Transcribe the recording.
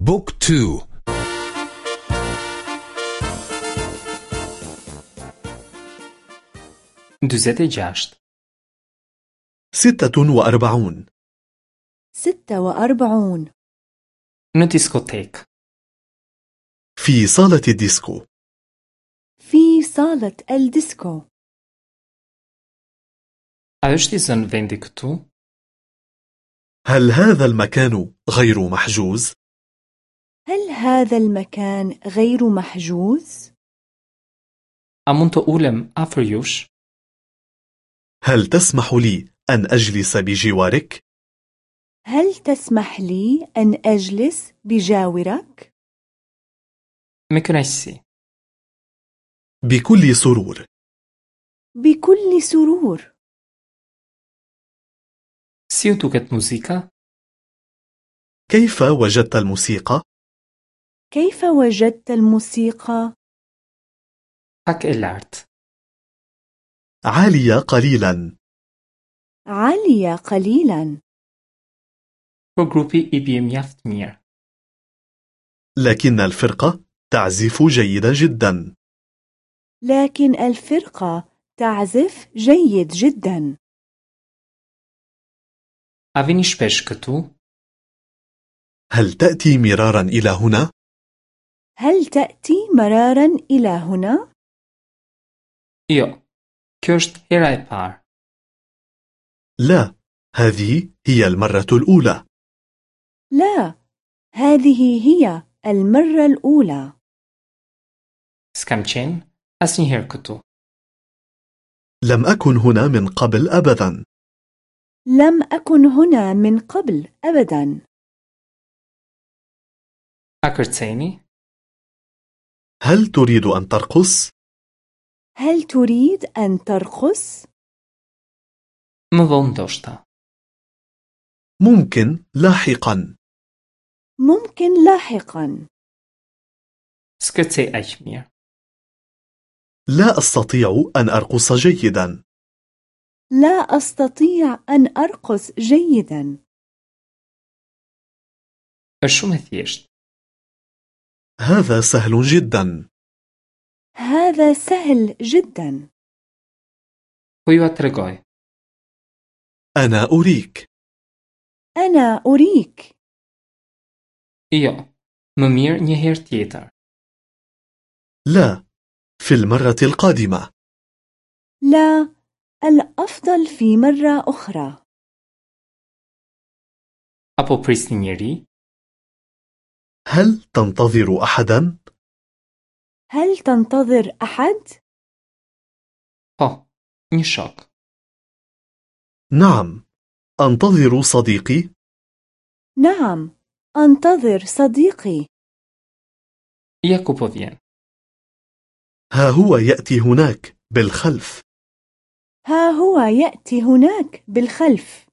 book two dyzet e gjashtë ستة وأربعون ستة وأربعون diskotekë. في صالة الديسكو في صالة الديسكو zënë vendi këtu? هل هذا المكان غير محجوز؟ هل هذا المكان غير محجوز؟ Ulem afër jush? هل تسمح لي أن أجلس بجوارك؟ هل تسمح لي أن أجلس بجاورك؟ Kënaqësi. بكل سرور بكل سرور duket muzika? كيف وجدت الموسيقى؟ كيف وجدت الموسيقى؟ Lartë. عالية قليلا عالية قليلا Por grupi i bie mjaft mirë. لكن الفرقة تعزف جيدا جدا لكن الفرقة تعزف جيد جدا A vini shpesh këtu? هل تأتي مرارا إلى هنا؟ هل تأتي مرارا إلى هنا؟ Jo. Kjo është hera e parë. لا هذه هي المرة الأولى لا هذه هي المرة الأولى S'kam qenë asnjëherë këtu. لم أكن هنا من قبل أبدا لم أكن هنا من قبل أبدا A kërceni? هل تريد أن ترقص؟ هل تريد أن ترقص؟ Më vonë ndoshta. ممكن لاحقا ممكن لاحقا S'kërcej aq mirë. لا أستطيع أن أرقص جيدا لا أستطيع أن أرقص جيدا Është shumë e thjeshtë. هذا سهل جدا هذا سهل جدا a tregoj. أنا أريك أنا أريك Jo. Më mirë një herë tjetër. لا في المرة القادمة لا الأفضل في مرة أخرى Apo prisni njeri? هل تنتظر أحدا؟ هل تنتظر أحد؟ Një shok. نعم أنتظر صديقي نعم أنتظر صديقي po vjen. ها هو يأتي هناك بالخلف ها هو يأتي هناك بالخلف